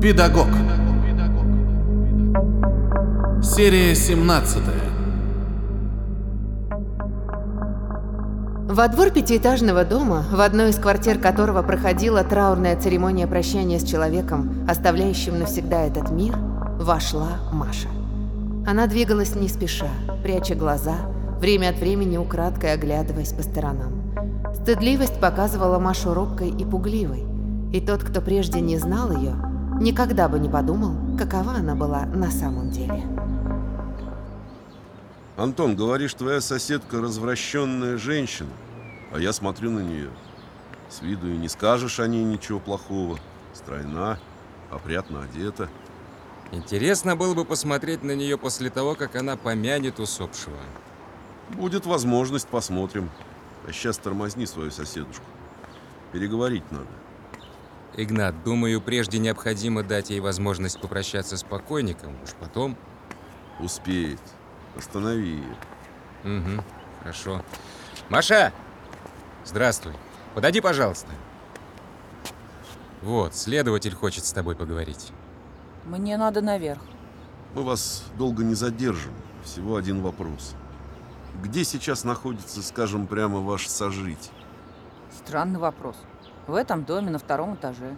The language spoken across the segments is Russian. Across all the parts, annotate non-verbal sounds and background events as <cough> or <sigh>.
Педагог. Серия 17. Во двор пятиэтажного дома, в одной из квартир которого проходила траурная церемония прощания с человеком, оставляющим навсегда этот мир, вошла Маша. Она двигалась не спеша, пряча глаза, время от времени украдкой оглядываясь по сторонам. Стыдливость показывала Машу робкой и пугливой, и тот, кто прежде не знал ее, никогда бы не подумал, какова она была на самом деле. Антон, говоришь, твоя соседка развращенная женщина, а я смотрю на нее. С виду и не скажешь о ней ничего плохого. Стройна, опрятно одета. Интересно было бы посмотреть на нее после того, как она помянет усопшего. Будет возможность, посмотрим. А сейчас тормозни свою соседушку. Переговорить надо. Игнат, думаю, прежде необходимо дать ей возможность попрощаться с покойником, уж потом... Успеет. Останови ее. Угу, хорошо. Маша! Здравствуй. Подойди, пожалуйста. Вот, следователь хочет с тобой поговорить. Мне надо наверх. Мы вас долго не задержим. Всего один вопрос. Где сейчас находится, скажем прямо, ваш сожитель? Странный вопрос. В этом доме на втором этаже.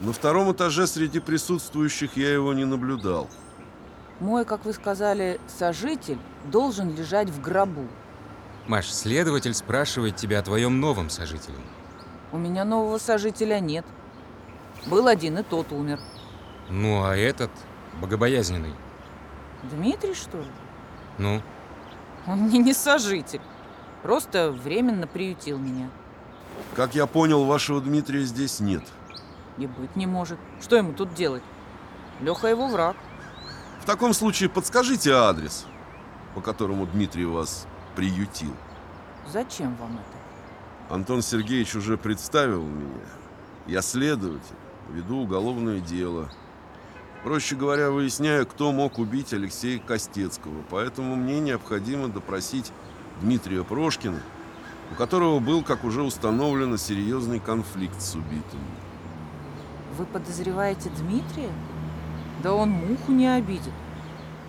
На втором этаже среди присутствующих я его не наблюдал. Мой, как вы сказали, сожитель должен лежать в гробу. Маш, следователь спрашивает тебя о твоем новом сожителе. У меня нового сожителя нет. Был один, и тот умер. Ну, а этот богобоязненный. Дмитрий, что ли? Ну, Он мне не сожитель. Просто временно приютил меня. Как я понял, вашего Дмитрия здесь нет. И быть не может. Что ему тут делать? Леха его враг. В таком случае подскажите адрес, по которому Дмитрий вас приютил. Зачем вам это? Антон Сергеевич уже представил меня. Я следователь, веду уголовное дело. Проще говоря, выясняю, кто мог убить Алексея Костецкого. Поэтому мне необходимо допросить Дмитрия Прошкина, у которого был, как уже установлено, серьезный конфликт с убитым. Вы подозреваете Дмитрия? Да он муху не обидит.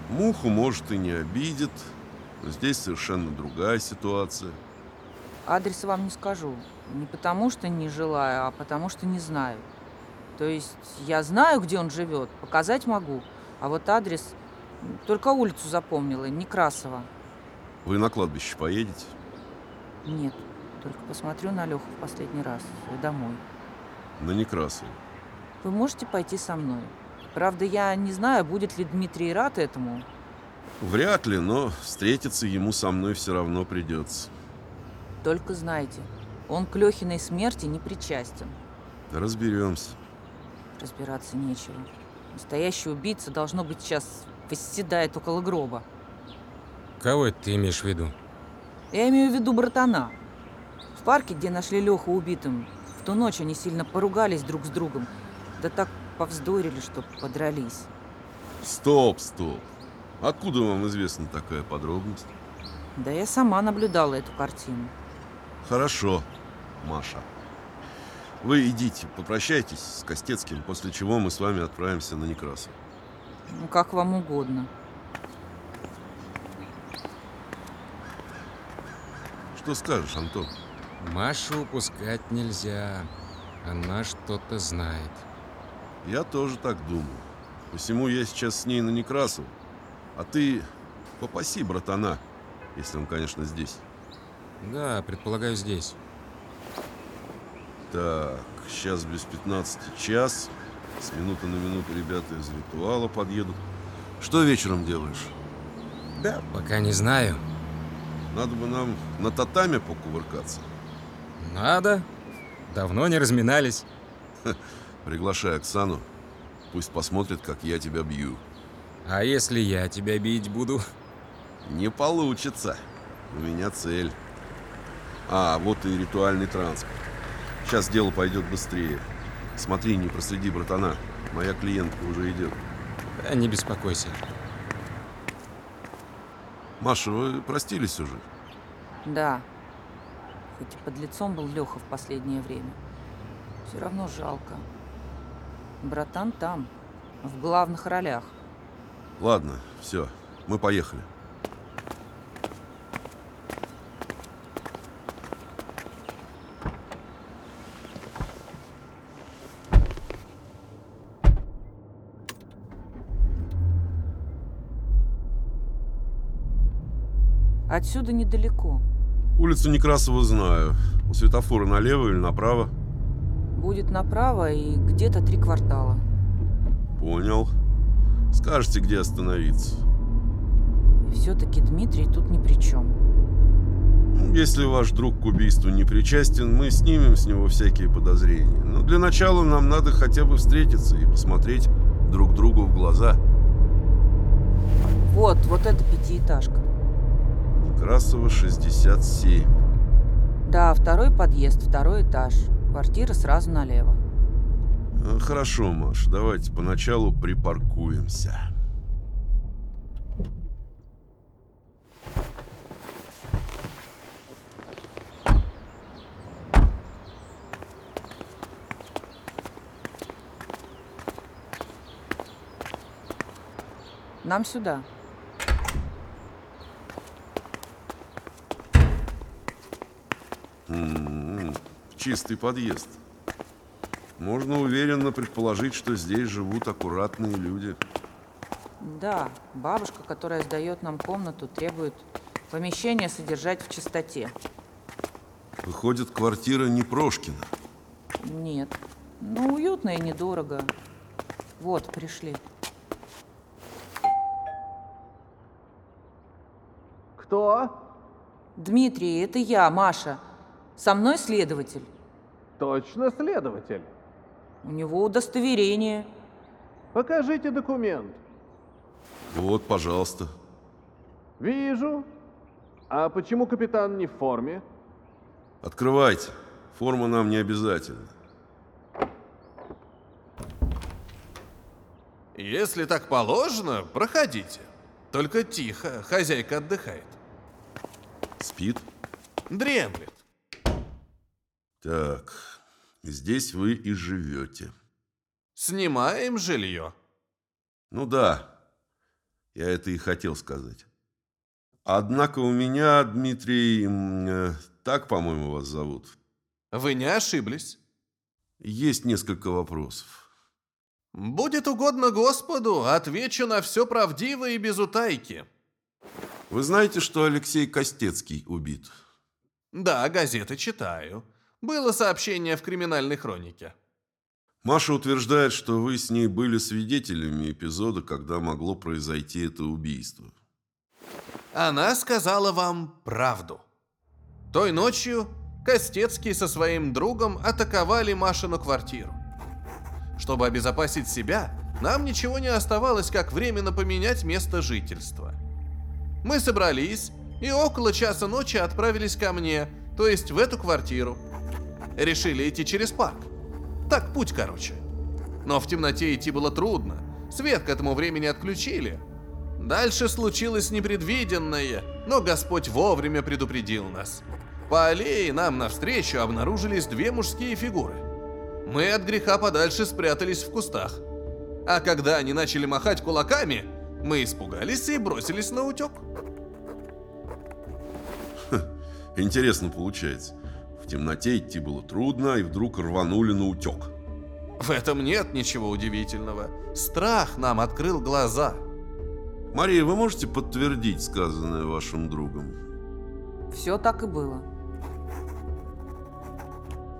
Муху, может, и не обидит, но здесь совершенно другая ситуация. Адрес вам не скажу. Не потому, что не желаю, а потому, что не знаю. То есть я знаю, где он живет, показать могу. А вот адрес... Только улицу запомнила, Некрасова. Вы на кладбище поедете? Нет, только посмотрю на Леху в последний раз и домой. На Некрасову. Вы можете пойти со мной? Правда, я не знаю, будет ли Дмитрий рад этому. Вряд ли, но встретиться ему со мной все равно придется. Только знайте, он к Лехиной смерти не причастен. Разберемся. Разбираться нечего. Настоящий убийца, должно быть, сейчас восседает около гроба. кого это ты имеешь в виду? Я имею в виду братана. В парке, где нашли Леху убитым, в ту ночь они сильно поругались друг с другом. Да так повздорили, что подрались. Стоп, стоп. Откуда вам известна такая подробность? Да я сама наблюдала эту картину. Хорошо, Маша. Вы идите, попрощайтесь с Костецким, после чего мы с вами отправимся на Некрасов. Ну, как вам угодно. Что скажешь, Антон? Машу упускать нельзя. Она что-то знает. Я тоже так думаю. Посему я сейчас с ней на Некрасов. А ты попаси братана, если он, конечно, здесь. Да, предполагаю, здесь. Так, сейчас без 15 час. С минуты на минуту ребята из ритуала подъедут. Что вечером делаешь? Да, пока не знаю. Надо бы нам на татаме покувыркаться. Надо. Давно не разминались. Приглашай Оксану. Пусть посмотрит, как я тебя бью. А если я тебя бить буду? Не получится. У меня цель. А, вот и ритуальный транспорт. Сейчас дело пойдет быстрее. Смотри, не проследи братана. Моя клиентка уже идет. Да, не беспокойся. Маша, вы простились уже? Да. Хоть и под лицом был Леха в последнее время. Все равно жалко. Братан там, в главных ролях. Ладно, все, мы поехали. Отсюда недалеко. Улицу Некрасова знаю. У светофора налево или направо? Будет направо и где-то три квартала. Понял. Скажете, где остановиться. И все-таки Дмитрий тут ни при чем. Если ваш друг к убийству не причастен, мы снимем с него всякие подозрения. Но для начала нам надо хотя бы встретиться и посмотреть друг другу в глаза. Вот, вот эта пятиэтажка. Некрасова, 67. Да, второй подъезд, второй этаж. Квартира сразу налево. Э, Хорошо, Маш, давайте поначалу припаркуемся. Нам сюда. Чистый подъезд. Можно уверенно предположить, что здесь живут аккуратные люди. Да, бабушка, которая сдает нам комнату, требует помещение содержать в чистоте. Выходит, квартира не Прошкина. Нет. Ну, уютно и недорого. Вот, пришли. Кто? Дмитрий, это я, Маша. Со мной следователь. Точно следователь. У него удостоверение. Покажите документ. Вот, пожалуйста. Вижу. А почему капитан не в форме? Открывайте. Форма нам не обязательна. Если так положено, проходите. Только тихо, хозяйка отдыхает. Спит? Дремлет. Так, здесь вы и живете. Снимаем жилье. Ну да, я это и хотел сказать. Однако у меня, Дмитрий, э, так, по-моему, вас зовут, Вы не ошиблись. есть несколько вопросов. Будет угодно Господу, отвечу на все правдиво и без утайки. Вы знаете, что Алексей Костецкий убит? Да, газеты читаю. Было сообщение в криминальной хронике. Маша утверждает, что вы с ней были свидетелями эпизода, когда могло произойти это убийство. Она сказала вам правду. Той ночью Костецкий со своим другом атаковали Машину квартиру. Чтобы обезопасить себя, нам ничего не оставалось, как временно поменять место жительства. Мы собрались и около часа ночи отправились ко мне, то есть в эту квартиру. Решили идти через парк. Так путь короче. Но в темноте идти было трудно. Свет к этому времени отключили. Дальше случилось непредвиденное, но Господь вовремя предупредил нас. По аллее нам навстречу обнаружились две мужские фигуры. Мы от греха подальше спрятались в кустах. А когда они начали махать кулаками, мы испугались и бросились на утек. Интересно получается. В темноте идти было трудно, и вдруг рванули на утек. В этом нет ничего удивительного. Страх нам открыл глаза. Мария, вы можете подтвердить сказанное вашим другом? Все так и было.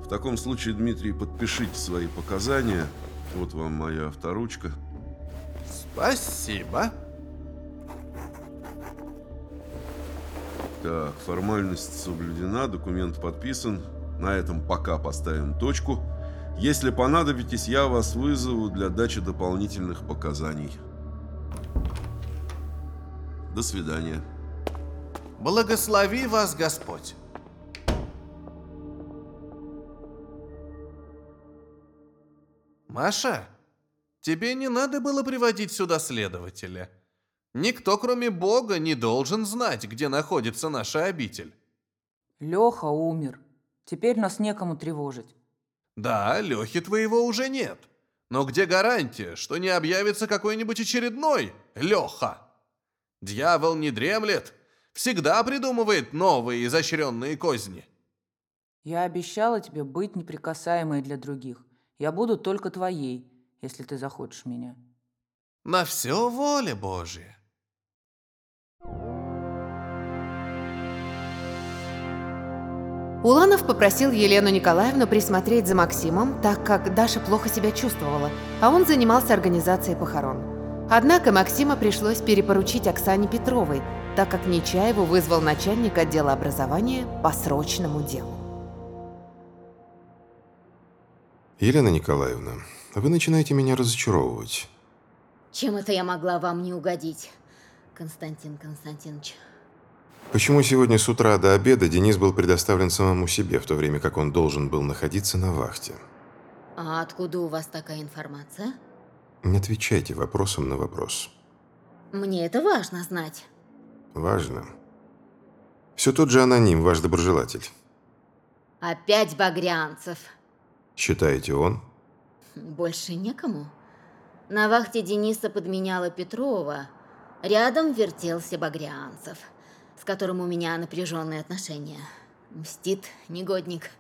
В таком случае, Дмитрий, подпишите свои показания. Вот вам моя авторучка. Спасибо. Так, формальность соблюдена, документ подписан. На этом пока поставим точку. Если понадобитесь, я вас вызову для дачи дополнительных показаний. До свидания. Благослови вас Господь. Маша, тебе не надо было приводить сюда следователя. Никто, кроме Бога, не должен знать, где находится наша обитель. Леха умер. Теперь нас некому тревожить. Да, Лехи твоего уже нет. Но где гарантия, что не объявится какой-нибудь очередной Леха? Дьявол не дремлет, всегда придумывает новые изощренные козни. Я обещала тебе быть неприкасаемой для других. Я буду только твоей, если ты захочешь меня. На все воля Божья. Уланов попросил Елену Николаевну присмотреть за Максимом, так как Даша плохо себя чувствовала, а он занимался организацией похорон. Однако Максима пришлось перепоручить Оксане Петровой, так как Нечаеву вызвал начальник отдела образования по срочному делу. Елена Николаевна, вы начинаете меня разочаровывать. Чем это я могла вам не угодить, Константин Константинович? Почему сегодня с утра до обеда Денис был предоставлен самому себе, в то время как он должен был находиться на вахте? А откуда у вас такая информация? Не отвечайте вопросом на вопрос. Мне это важно знать. Важно. Все тот же аноним, ваш доброжелатель. Опять Багрянцев. Считаете он? Больше некому. На вахте Дениса подменяла Петрова. Рядом вертелся Багрянцев, с которым у меня напряженные отношения. Мстит негодник.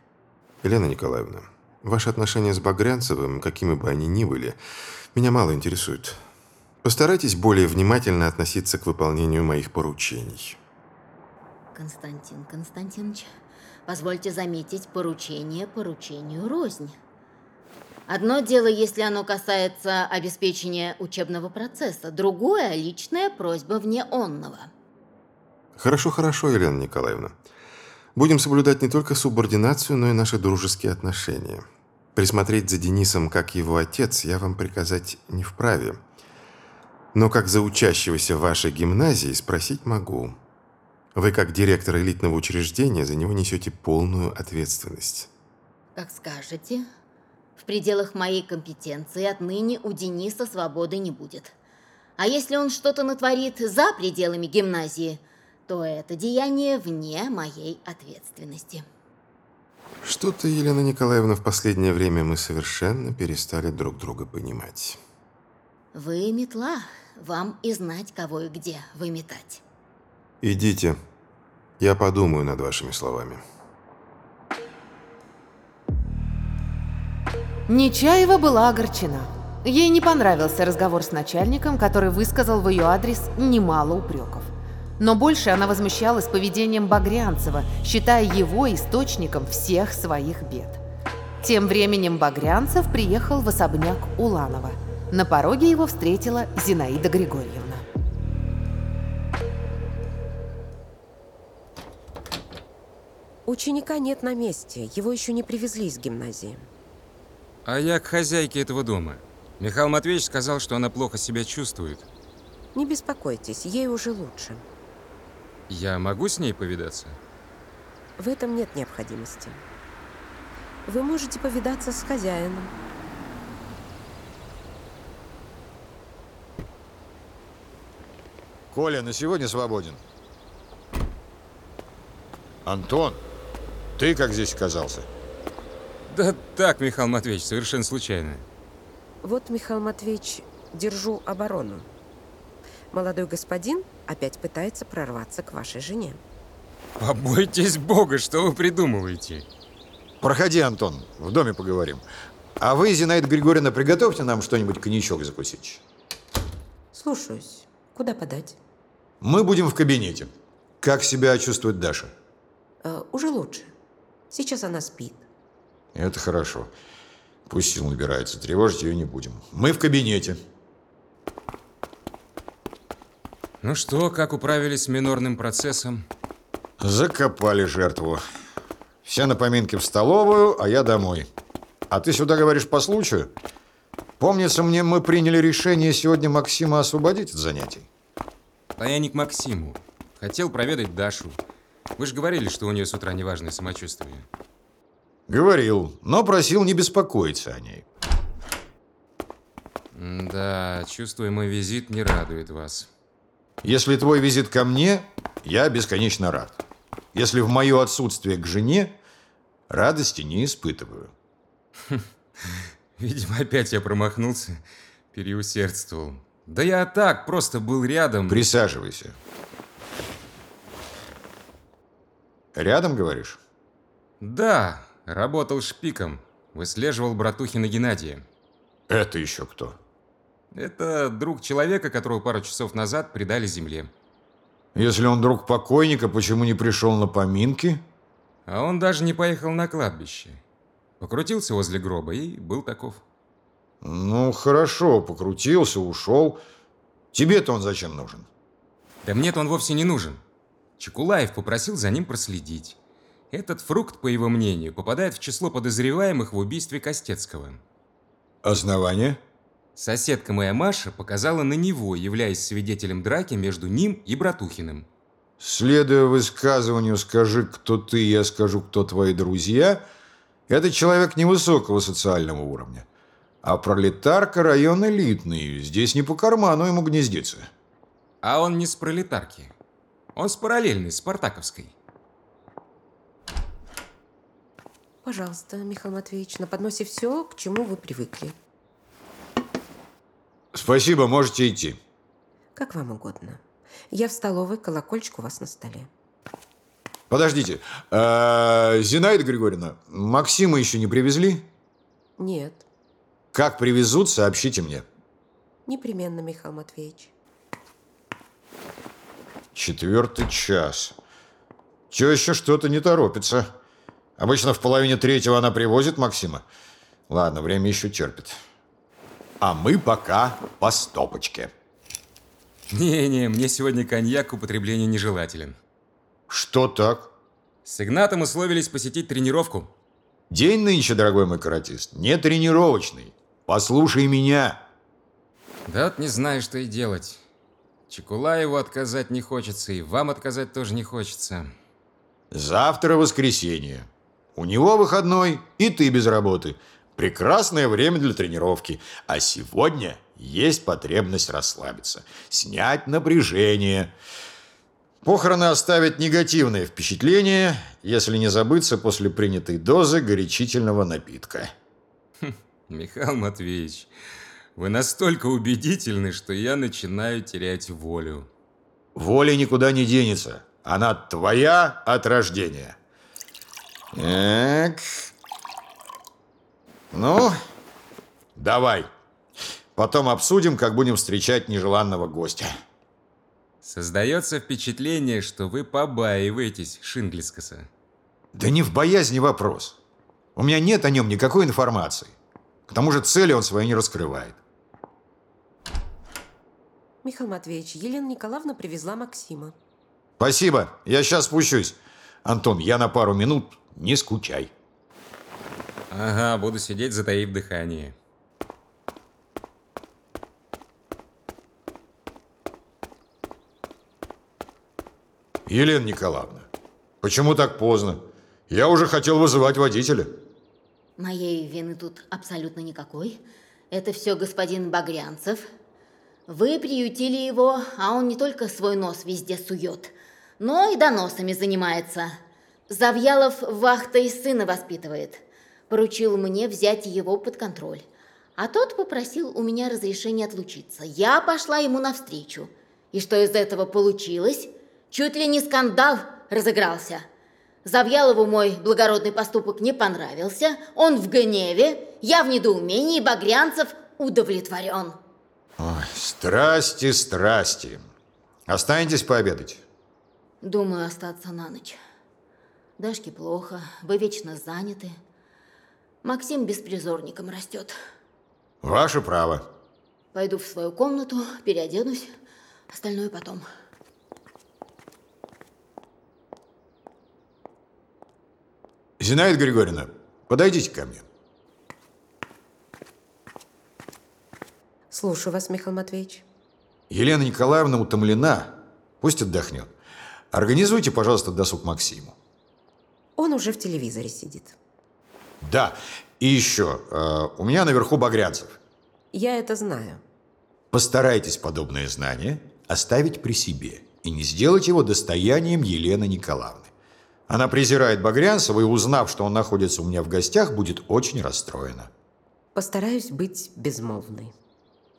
Елена Николаевна, ваши отношения с Багрянцевым, какими бы они ни были, меня мало интересуют. Постарайтесь более внимательно относиться к выполнению моих поручений. Константин Константинович, позвольте заметить, поручение поручению рознь. Одно дело, если оно касается обеспечения учебного процесса, другое – личная просьба вне онного. Хорошо, хорошо, Елена Николаевна. Будем соблюдать не только субординацию, но и наши дружеские отношения. Присмотреть за Денисом как его отец я вам приказать не вправе. Но как за учащегося вашей гимназии спросить могу. Вы, как директор элитного учреждения, за него несете полную ответственность. Как скажете. В пределах моей компетенции отныне у Дениса свободы не будет. А если он что-то натворит за пределами гимназии, то это деяние вне моей ответственности. Что-то, Елена Николаевна, в последнее время мы совершенно перестали друг друга понимать. Вы метла, вам и знать, кого и где выметать. Идите. Я подумаю над вашими словами. Нечаева была огорчена. Ей не понравился разговор с начальником, который высказал в ее адрес немало упреков. Но больше она возмущалась поведением Багрянцева, считая его источником всех своих бед. Тем временем Багрянцев приехал в особняк Уланова. На пороге его встретила Зинаида Григорьевна. Ученика нет на месте, его еще не привезли из гимназии. А я к хозяйке этого дома. Михаил Матвеевич сказал, что она плохо себя чувствует. Не беспокойтесь, ей уже лучше. Я могу с ней повидаться? В этом нет необходимости. Вы можете повидаться с хозяином. Коля на сегодня свободен. Антон, ты как здесь оказался? Да так, Михаил Матвеевич, совершенно случайно. Вот, Михаил Матвеевич, держу оборону. Молодой господин опять пытается прорваться к вашей жене. Побойтесь Бога, что вы придумываете? Проходи, Антон, в доме поговорим. А вы, Зинаида Григорьевна, приготовьте нам что-нибудь коньячок закусить. Слушаюсь. Куда подать? Мы будем в кабинете. Как себя чувствует Даша? Э, уже лучше. Сейчас она спит. Это хорошо. Пусть сил набирается, тревожить ее не будем. Мы в кабинете. Ну что, как управились с минорным процессом? Закопали жертву. Все на поминки в столовую, а я домой. А ты сюда говоришь по случаю? Помнится мне, мы приняли решение сегодня Максима освободить от занятий. А я не к Максиму. Хотел проведать Дашу. Вы же говорили, что у нее с утра неважное самочувствие. Говорил, но просил не беспокоиться о ней. Да, чувствую, мой визит не радует вас. Если твой визит ко мне, я бесконечно рад. Если в мое отсутствие к жене, радости не испытываю. <laughs> Видимо, опять я промахнулся, переусердствовал. Да я так, просто был рядом. Присаживайся. Рядом, говоришь? Да, работал шпиком. Выслеживал братухина Геннадия. Это еще кто? Это друг человека, которого пару часов назад предали земле. Если он друг покойника, почему не пришел на поминки? А он даже не поехал на кладбище. Покрутился возле гроба и был таков. Ну, хорошо, покрутился, ушел. Тебе-то он зачем нужен? Да мне-то он вовсе не нужен. Чекулаев попросил за ним проследить. Этот фрукт, по его мнению, попадает в число подозреваемых в убийстве Костецкого. Основание? Соседка моя Маша показала на него, являясь свидетелем драки между ним и Братухиным. Следуя высказыванию «скажи, кто ты, я скажу, кто твои друзья», это человек невысокого социального уровня. А пролетарка район элитный, здесь не по карману ему гнездиться. А он не с пролетарки. Он с параллельной, Спартаковской. Пожалуйста, Михаил Матвеевич, на подносе все, к чему вы привыкли. Спасибо, можете идти. Как вам угодно. Я в столовой, колокольчик у вас на столе. Подождите, э, Зинаида Григорьевна, Максима еще не привезли? Нет, Как привезут, сообщите мне. непременно, Михаил Матвеевич. Четвертый час. Теща что-то не торопится. Обычно в половине третьего она привозит Максима. Ладно, время еще терпит. А мы пока по стопочке. Не-не, мне сегодня коньяк к употреблению нежелателен. Что так? С Игнатом условились посетить тренировку. День нынче, дорогой мой каратист, не тренировочный. Послушай меня. Да вот не знаю, что и делать. Чекулаеву отказать не хочется, и вам отказать тоже не хочется. Завтра воскресенье. У него выходной, и ты без работы. Прекрасное время для тренировки. А сегодня есть потребность расслабиться, снять напряжение. Похороны оставят негативное впечатление, если не забыться после принятой дозы горячительного напитка. Михаил Матвеевич, вы настолько убедительны, что я начинаю терять волю. Воля никуда не денется. Она твоя от рождения. Так. Ну, давай. Потом обсудим, как будем встречать нежеланного гостя. Создается впечатление, что вы побаиваетесь Шинглискаса. Да не в боязни вопрос. У меня нет о нем никакой информации. К тому же цели он свои не раскрывает. Михаил Матвеевич, Елена Николаевна привезла Максима. Спасибо, я сейчас спущусь. Антон, я на пару минут, не скучай. Ага, буду сидеть, затаив дыхание. Елена Николаевна, почему так поздно? Я уже хотел вызывать водителя. Моей вины тут абсолютно никакой. Это все господин Багрянцев. Вы приютили его, а он не только свой нос везде сует, но и доносами занимается. Завьялов вахтой сына воспитывает. Поручил мне взять его под контроль. А тот попросил у меня разрешения отлучиться. Я пошла ему навстречу. И что из этого получилось? Чуть ли не скандал разыгрался. Завьялову мой благородный поступок не понравился. Он в гневе, я в недоумении, Багрянцев удовлетворен. Ой, страсти, страсти. Останетесь пообедать? Думаю остаться на ночь. Дашке плохо, вы вечно заняты. Максим беспризорником растет. Ваше право. Пойду в свою комнату, переоденусь. Остальное потом. Зинаида Григорьевна, подойдите ко мне. Слушаю вас, Михаил Матвеевич. Елена Николаевна утомлена. Пусть отдохнет. Организуйте, пожалуйста, досуг Максиму. Он уже в телевизоре сидит. Да, и еще. э, у меня наверху Багрянцев. Я это знаю. Постарайтесь подобное знание оставить при себе и не сделать его достоянием Елены Николаевны. Она презирает Багрянцева и, узнав, что он находится у меня в гостях, будет очень расстроена. Постараюсь быть безмолвной.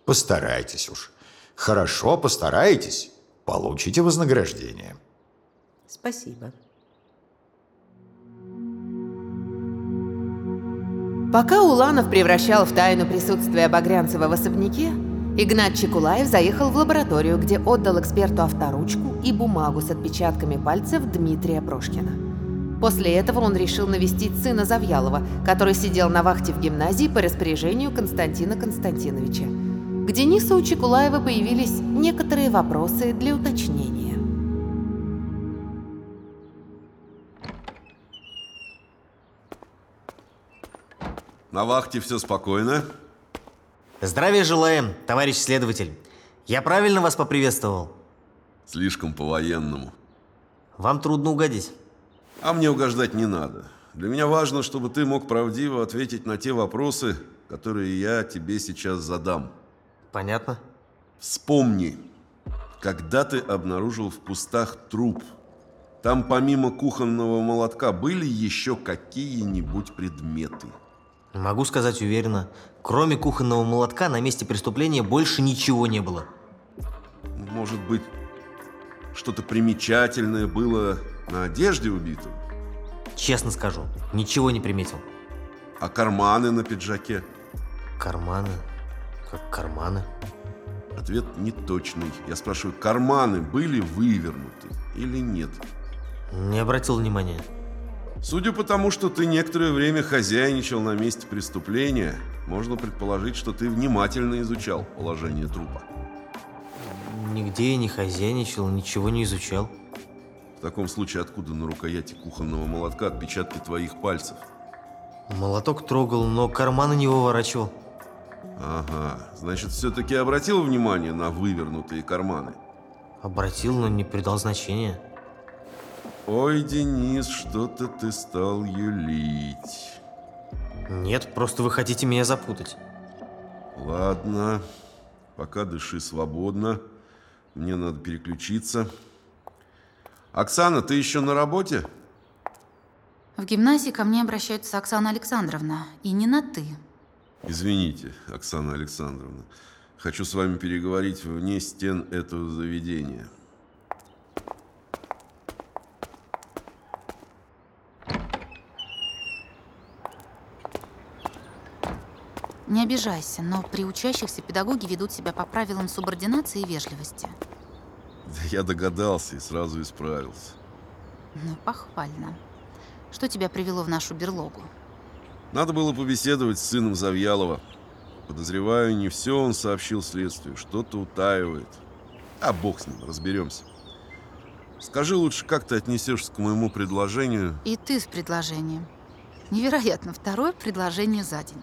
Постарайтесь уж. Хорошо, постарайтесь. Получите вознаграждение. Спасибо. Пока Уланов превращал в тайну присутствие Багрянцева в особняке, Игнат Чекулаев заехал в лабораторию, где отдал эксперту авторучку и бумагу с отпечатками пальцев Дмитрия Прошкина. После этого он решил навестить сына Завьялова, который сидел на вахте в гимназии по распоряжению Константина Константиновича. К Денису у Чекулаева появились некоторые вопросы для уточнения. На вахте все спокойно. Здравия желаем, товарищ следователь. Я правильно вас поприветствовал? Слишком по-военному. Вам трудно угодить. А мне угождать не надо. Для меня важно, чтобы ты мог правдиво ответить на те вопросы, которые я тебе сейчас задам. Понятно. Вспомни, когда ты обнаружил в кустах труп, там помимо кухонного молотка были еще какие-нибудь предметы? Могу сказать уверенно, кроме кухонного молотка на месте преступления больше ничего не было. Может быть, что-то примечательное было на одежде убитого? Честно скажу, ничего не приметил. А карманы на пиджаке? Карманы? Как карманы? Ответ неточный. Я спрашиваю, карманы были вывернуты или нет? Не обратил внимания. Судя по тому, что ты некоторое время хозяйничал на месте преступления, можно предположить, что ты внимательно изучал положение трупа. Нигде я не хозяйничал, ничего не изучал. В таком случае, откуда на рукояти кухонного молотка отпечатки твоих пальцев? Молоток трогал, но карманы не выворачивал. Ага, значит, все-таки обратил внимание на вывернутые карманы? Обратил, но не придал значения. Ой, Денис, что-то ты стал юлить. Нет, просто вы хотите меня запутать. Ладно, пока дыши свободно. Мне надо переключиться. Оксана, ты еще на работе? В гимназии ко мне обращается Оксана Александровна, и не на «ты». Извините, Оксана Александровна. Хочу с вами переговорить вне стен этого заведения. Не обижайся, но при учащихся педагоги ведут себя по правилам субординации и вежливости. Да я догадался и сразу исправился. Ну, похвально. Что тебя привело в нашу берлогу? Надо было побеседовать с сыном Завьялова. Подозреваю, не все он сообщил следствию, что-то утаивает. А бог с ним, разберемся. Скажи лучше, как ты отнесешься к моему предложению? И ты с предложением. Невероятно, второе предложение за день.